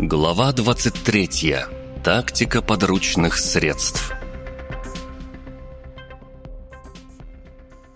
Глава 23. Тактика подручных средств.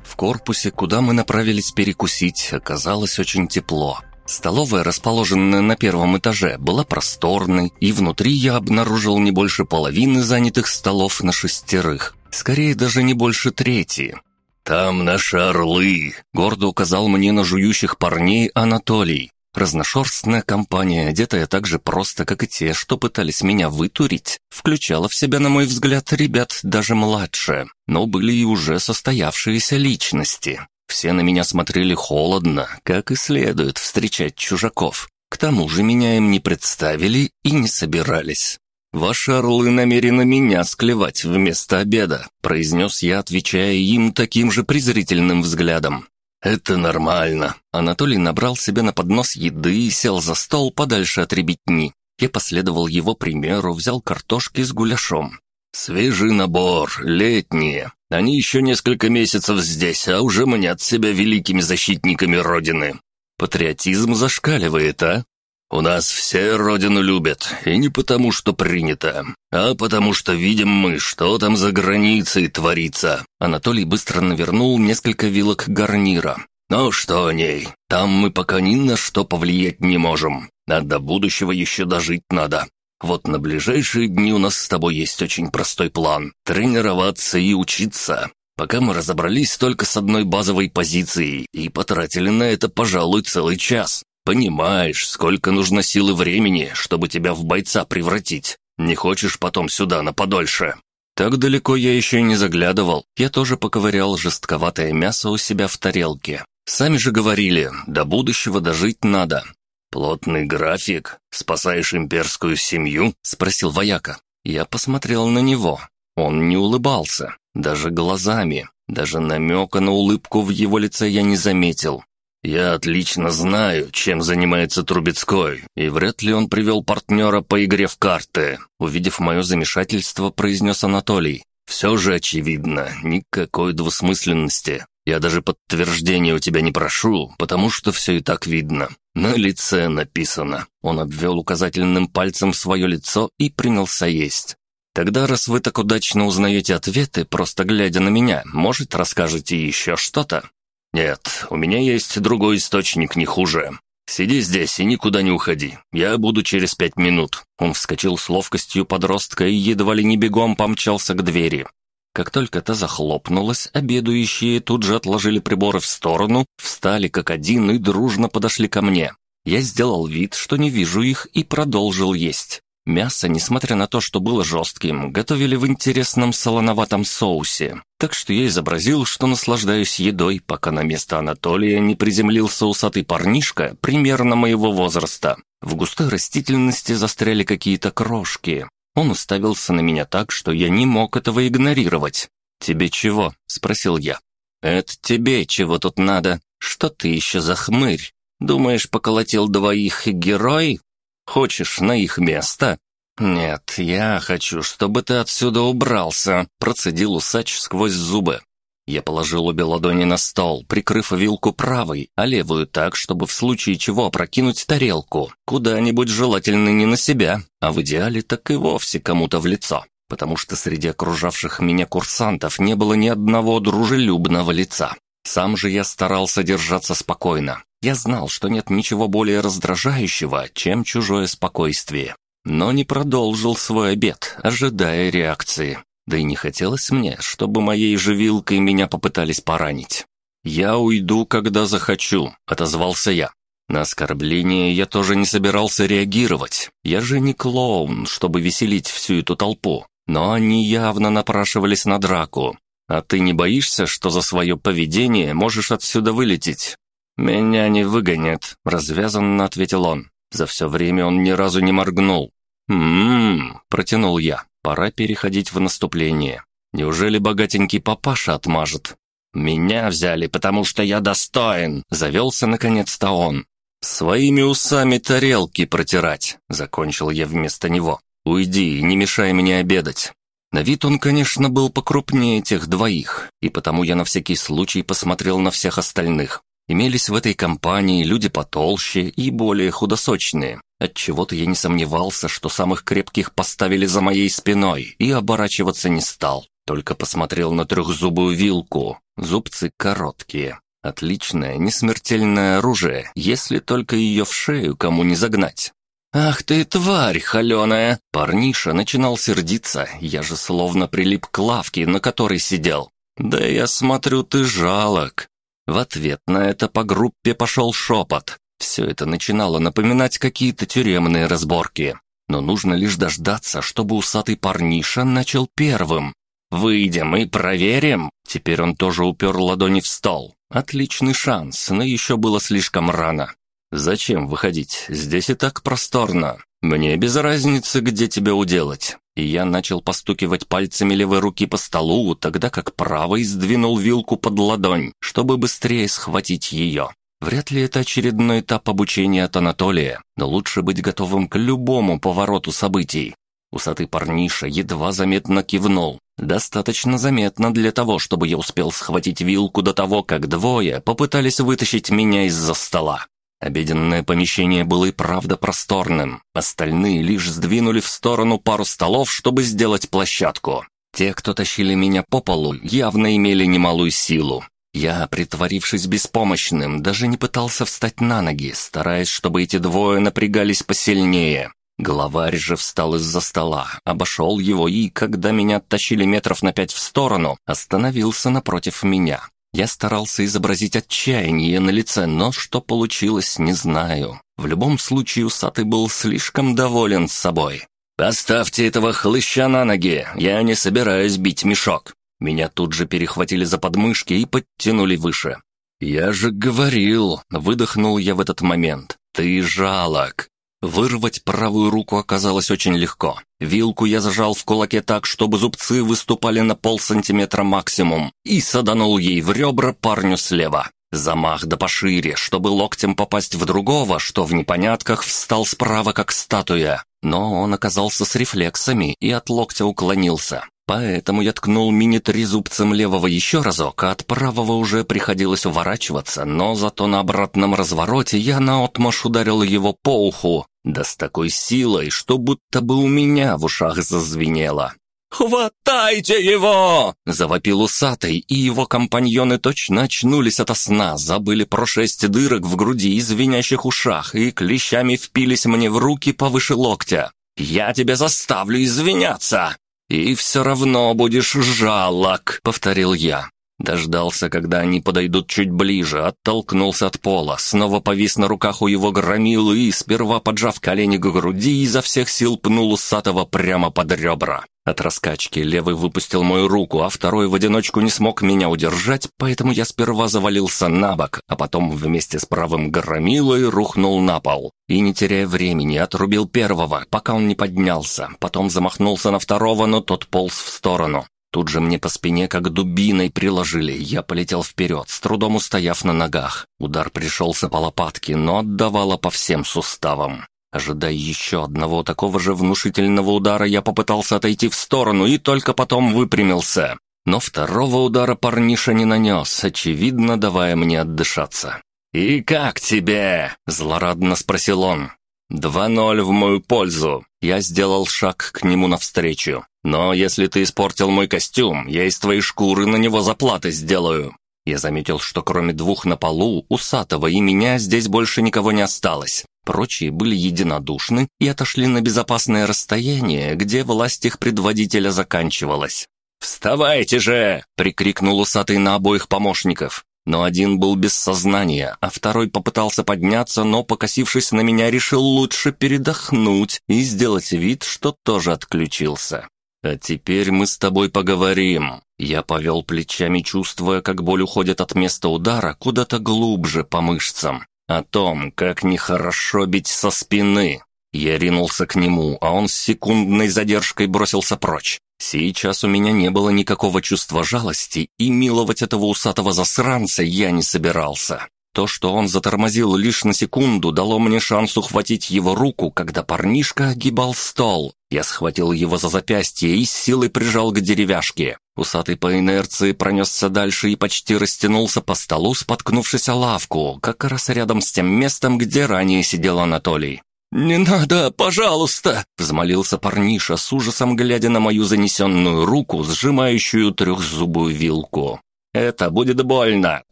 В корпусе, куда мы направились перекусить, оказалось очень тепло. Столовая, расположенная на первом этаже, была просторной, и внутри я обнаружил не больше половины занятых столов на шестерых. Скорее, даже не больше трети. «Там наши орлы», — гордо указал мне на жующих парней Анатолий. Разношерстная компания, одетая так же просто, как и те, что пытались меня вытурить, включала в себя, на мой взгляд, ребят даже младше, но были и уже состоявшиеся личности. Все на меня смотрели холодно, как и следует встречать чужаков. К тому же меня им не представили и не собирались. «Ваши орлы намерены меня склевать вместо обеда», произнес я, отвечая им таким же презрительным взглядом. «Это нормально». Анатолий набрал себе на поднос еды и сел за стол подальше от ребятни. Я последовал его примеру, взял картошки с гуляшом. «Свежий набор, летние. Они еще несколько месяцев здесь, а уже манят себя великими защитниками Родины. Патриотизм зашкаливает, а? У нас все Родину любят, и не потому, что принято, а потому, что видим мы, что там за границей творится». Анатолий быстро навернул несколько вилок гарнира. «Ну что о ней? Там мы пока ни на что повлиять не можем, а до будущего еще дожить надо. Вот на ближайшие дни у нас с тобой есть очень простой план – тренироваться и учиться. Пока мы разобрались только с одной базовой позицией и потратили на это, пожалуй, целый час. Понимаешь, сколько нужно сил и времени, чтобы тебя в бойца превратить. Не хочешь потом сюда на подольше?» Так далеко я еще не заглядывал. Я тоже поковырял жестковатое мясо у себя в тарелке. Сами же говорили, до будущего дожить надо. «Плотный график? Спасаешь имперскую семью?» — спросил вояка. Я посмотрел на него. Он не улыбался, даже глазами. Даже намека на улыбку в его лице я не заметил. «Я отлично знаю, чем занимается Трубецкой, и вряд ли он привел партнера по игре в карты», увидев мое замешательство, произнес Анатолий. «Все же очевидно, никакой двусмысленности. Я даже подтверждения у тебя не прошу, потому что все и так видно. На лице написано». Он обвел указательным пальцем свое лицо и принялся есть. «Тогда, раз вы так удачно узнаете ответы, просто глядя на меня, может, расскажете еще что-то?» «Нет, у меня есть другой источник не хуже. Сиди здесь и никуда не уходи. Я буду через пять минут». Он вскочил с ловкостью подростка и едва ли не бегом помчался к двери. Как только та захлопнулась, обедающие тут же отложили приборы в сторону, встали как один и дружно подошли ко мне. Я сделал вид, что не вижу их, и продолжил есть. Мясо, несмотря на то, что было жестким, готовили в интересном солоноватом соусе. Так что я изобразил, что наслаждаюсь едой, пока на место Анатолия не приземлился усатый парнишка примерно моего возраста. В густой растительности застряли какие-то крошки. Он уставился на меня так, что я не мог этого игнорировать. «Тебе чего?» — спросил я. «Это тебе чего тут надо? Что ты еще за хмырь? Думаешь, поколотил двоих герой? Хочешь на их место?» «Нет, я хочу, чтобы ты отсюда убрался», — процедил усач сквозь зубы. Я положил обе ладони на стол, прикрыв вилку правой, а левую так, чтобы в случае чего опрокинуть тарелку. Куда-нибудь желательно не на себя, а в идеале так и вовсе кому-то в лицо. Потому что среди окружавших меня курсантов не было ни одного дружелюбного лица. Сам же я старался держаться спокойно. Я знал, что нет ничего более раздражающего, чем чужое спокойствие. Но не продолжил свой обед, ожидая реакции. Да и не хотелось мне, чтобы моей же вилкой меня попытались поранить. «Я уйду, когда захочу», — отозвался я. На оскорбление я тоже не собирался реагировать. Я же не клоун, чтобы веселить всю эту толпу. Но они явно напрашивались на драку. А ты не боишься, что за свое поведение можешь отсюда вылететь? «Меня не выгонят», — развязанно ответил он. За все время он ни разу не моргнул. «М-м-м», протянул я. «Пора переходить в наступление. Неужели богатенький папаша отмажет?» «Меня взяли, потому что я достоин», — завелся наконец-то он. «Своими усами тарелки протирать», — закончил я вместо него. «Уйди и не мешай мне обедать». На вид он, конечно, был покрупнее этих двоих, и потому я на всякий случай посмотрел на всех остальных. Имелись в этой компании люди потолще и более худосочные. Отчего-то я не сомневался, что самых крепких поставили за моей спиной, и оборачиваться не стал. Только посмотрел на трехзубую вилку. Зубцы короткие. Отличное, несмертельное оружие, если только ее в шею кому не загнать. «Ах ты, тварь холеная!» Парниша начинал сердиться, я же словно прилип к лавке, на которой сидел. «Да я смотрю, ты жалок!» В ответ на это по группе пошел шепот. Все это начинало напоминать какие-то тюремные разборки. Но нужно лишь дождаться, чтобы усатый парниша начал первым. «Выйдем и проверим!» Теперь он тоже упер ладони в стол. Отличный шанс, но еще было слишком рано. «Зачем выходить? Здесь и так просторно. Мне без разницы, где тебя уделать». И я начал постукивать пальцами левой руки по столу, тогда как правой сдвинул вилку под ладонь, чтобы быстрее схватить ее. Вряд ли это очередной этап обучения от Анатолия, но лучше быть готовым к любому повороту событий. Усатый парниша едва заметно кивнул. Достаточно заметно для того, чтобы я успел схватить вилку до того, как двое попытались вытащить меня из-за стола. Обеденное помещение было и правда просторным. Остальные лишь сдвинули в сторону пару столов, чтобы сделать площадку. Те, кто тащили меня по полу, явно имели немалую силу. Я, притворившись беспомощным, даже не пытался встать на ноги, стараясь, чтобы эти двое напрягались посильнее. Главарь же встал из-за стола, обошел его и, когда меня оттащили метров на пять в сторону, остановился напротив меня. Я старался изобразить отчаяние на лице, но что получилось, не знаю. В любом случае, усатый был слишком доволен собой. «Поставьте этого хлыща на ноги, я не собираюсь бить мешок», меня тут же перехватили за подмышки и подтянули выше. «Я же говорил!» — выдохнул я в этот момент. «Ты жалок!» Вырвать правую руку оказалось очень легко. Вилку я зажал в кулаке так, чтобы зубцы выступали на полсантиметра максимум, и саданул ей в ребра парню слева. Замах да пошире, чтобы локтем попасть в другого, что в непонятках встал справа как статуя. Но он оказался с рефлексами и от локтя уклонился. Поэтому я ткнул мини-трезубцем левого еще разок, а от правого уже приходилось уворачиваться, но зато на обратном развороте я наотмашь ударил его по уху, да с такой силой, что будто бы у меня в ушах зазвенело. «Хватайте его!» — завопил усатый, и его компаньоны точно очнулись ото сна, забыли про шесть дырок в груди и звенящих ушах и клещами впились мне в руки повыше локтя. «Я тебя заставлю извиняться!» «И все равно будешь жалок», — повторил я. Дождался, когда они подойдут чуть ближе, оттолкнулся от пола, снова повис на руках у его громилы и, сперва поджав колени к груди, изо всех сил пнул усатого прямо под ребра. От раскачки левый выпустил мою руку, а второй в одиночку не смог меня удержать, поэтому я сперва завалился на бок, а потом вместе с правым громилой рухнул на пол. И, не теряя времени, отрубил первого, пока он не поднялся, потом замахнулся на второго, но тот полз в сторону. Тут же мне по спине как дубиной приложили, я полетел вперед, с трудом устояв на ногах. Удар пришелся по лопатке, но отдавало по всем суставам. Ожидая еще одного такого же внушительного удара, я попытался отойти в сторону и только потом выпрямился. Но второго удара парниша не нанес, очевидно, давая мне отдышаться. «И как тебе?» – злорадно спросил он. «Два ноль в мою пользу». Я сделал шаг к нему навстречу. «Но если ты испортил мой костюм, я из твоей шкуры на него заплаты сделаю». Я заметил, что кроме двух на полу, Усатого и меня здесь больше никого не осталось. Прочие были единодушны и отошли на безопасное расстояние, где власть их предводителя заканчивалась. «Вставайте же!» — прикрикнул усатый на обоих помощников. Но один был без сознания, а второй попытался подняться, но, покосившись на меня, решил лучше передохнуть и сделать вид, что тоже отключился. «А теперь мы с тобой поговорим». Я повел плечами, чувствуя, как боль уходит от места удара куда-то глубже по мышцам. О том, как нехорошо бить со спины. Я ринулся к нему, а он с секундной задержкой бросился прочь. Сейчас у меня не было никакого чувства жалости, и миловать этого усатого засранца я не собирался. То, что он затормозил лишь на секунду, дало мне шанс ухватить его руку, когда парнишка огибал стол. Я схватил его за запястье и с силой прижал к деревяшке. Усатый по инерции пронесся дальше и почти растянулся по столу, споткнувшись о лавку, как раз рядом с тем местом, где ранее сидел Анатолий. «Не надо, пожалуйста!» — взмолился парниша, с ужасом глядя на мою занесенную руку, сжимающую трехзубую вилку. «Это будет больно,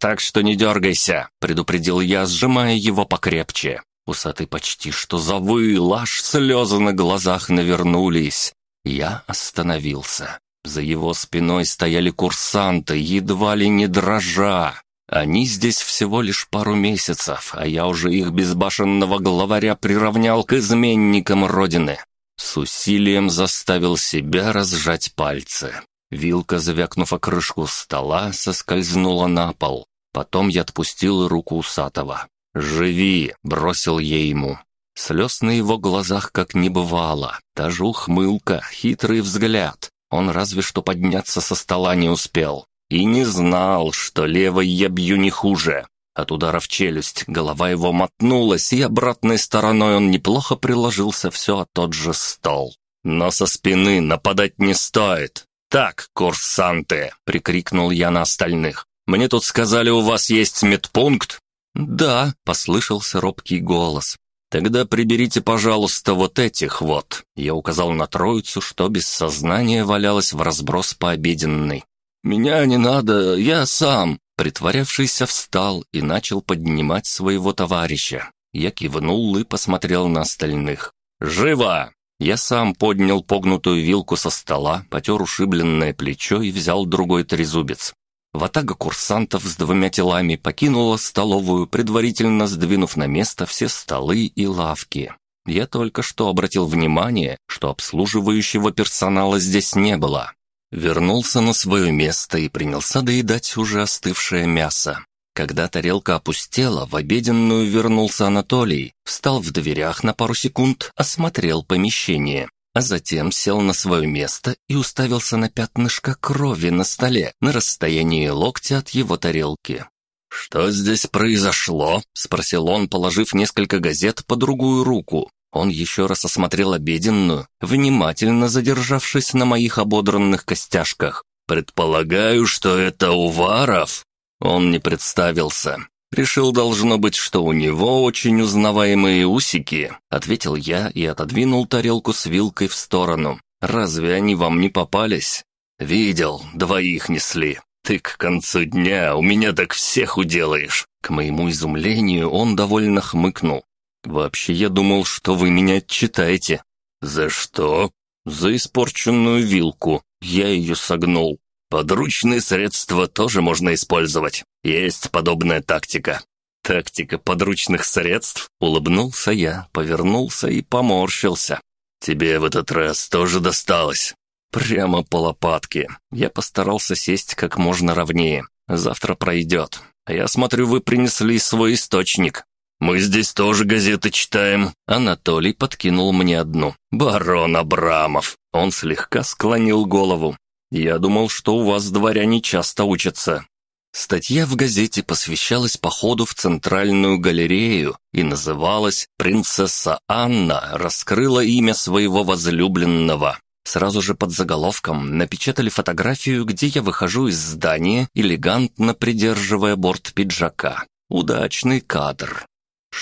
так что не дергайся», — предупредил я, сжимая его покрепче. Усатый почти что завыл, аж слезы на глазах навернулись. Я остановился. За его спиной стояли курсанты, едва ли не дрожа. Они здесь всего лишь пару месяцев, а я уже их безбашенного главаря приравнял к изменникам Родины. С усилием заставил себя разжать пальцы. Вилка, завякнув о крышку стола, соскользнула на пол. Потом я отпустил руку усатого. «Живи!» — бросил я ему. Слез на его глазах как не бывало. Та же ухмылка, хитрый взгляд. Он разве что подняться со стола не успел. И не знал, что левой я бью не хуже. От удара в челюсть голова его мотнулась, и обратной стороной он неплохо приложился все о тот же стол. Но со спины нападать не стоит. «Так, курсанты!» — прикрикнул я на остальных. «Мне тут сказали, у вас есть медпункт?» «Да», — послышался робкий голос. «Тогда приберите, пожалуйста, вот этих вот». Я указал на троицу, что без сознания валялась в разброс по обеденной. «Меня не надо, я сам», притворявшийся встал и начал поднимать своего товарища. Я кивнул и посмотрел на остальных. «Живо!» Я сам поднял погнутую вилку со стола, потер ушибленное плечо и взял другой трезубец. Ватага курсантов с двумя телами покинула столовую, предварительно сдвинув на место все столы и лавки. Я только что обратил внимание, что обслуживающего персонала здесь не было. Вернулся на свое место и принялся доедать уже остывшее мясо. Когда тарелка опустела, в обеденную вернулся Анатолий, встал в дверях на пару секунд, осмотрел помещение, а затем сел на свое место и уставился на пятнышко крови на столе на расстоянии локтя от его тарелки. «Что здесь произошло?» — спросил он, положив несколько газет по другую руку. Он еще раз осмотрел обеденную, внимательно задержавшись на моих ободранных костяшках. «Предполагаю, что это Уваров?» Он не представился. «Решил, должно быть, что у него очень узнаваемые усики», — ответил я и отодвинул тарелку с вилкой в сторону. «Разве они вам не попались?» «Видел, двоих несли. Ты к концу дня у меня так всех уделаешь». К моему изумлению он довольно хмыкнул. «Вообще я думал, что вы меня отчитаете». «За что?» «За испорченную вилку. Я ее согнул». «Подручные средства тоже можно использовать. Есть подобная тактика». «Тактика подручных средств?» Улыбнулся я, повернулся и поморщился. «Тебе в этот раз тоже досталось?» «Прямо по лопатке. Я постарался сесть как можно ровнее. Завтра пройдет. Я смотрю, вы принесли свой источник. «Мы здесь тоже газеты читаем». Анатолий подкинул мне одну. «Барон Абрамов». Он слегка склонил голову. «Я думал, что у вас дворяне часто учатся». Статья в газете посвящалась походу в Центральную галерею и называлась «Принцесса Анна раскрыла имя своего возлюбленного». Сразу же под заголовком напечатали фотографию, где я выхожу из здания, элегантно придерживая борт пиджака. Удачный кадр.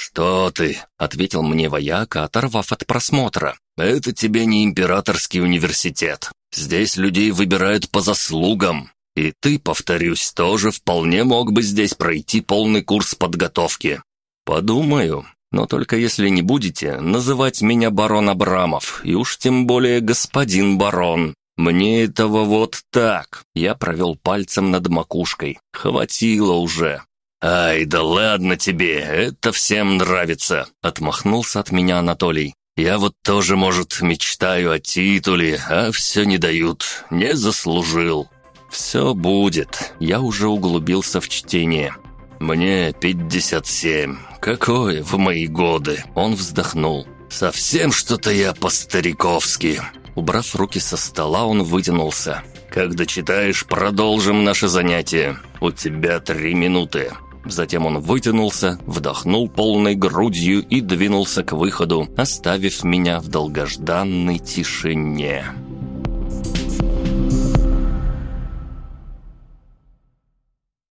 «Что ты?» — ответил мне вояк, оторвав от просмотра. «Это тебе не императорский университет. Здесь людей выбирают по заслугам. И ты, повторюсь, тоже вполне мог бы здесь пройти полный курс подготовки. Подумаю, но только если не будете называть меня барон Абрамов, и уж тем более господин барон. Мне этого вот так. Я провел пальцем над макушкой. Хватило уже. «Ай, да ладно тебе, это всем нравится», — отмахнулся от меня Анатолий. «Я вот тоже, может, мечтаю о титуле, а все не дают, не заслужил». «Все будет», — я уже углубился в чтение. «Мне пятьдесят семь. Какое в мои годы?» Он вздохнул. «Совсем что-то я по-стариковски». Убрав руки со стола, он вытянулся. «Как дочитаешь, продолжим наше занятие. У тебя три минуты». Затем он вытянулся, вдохнул полной грудью и двинулся к выходу, оставив меня в долгожданной тишине.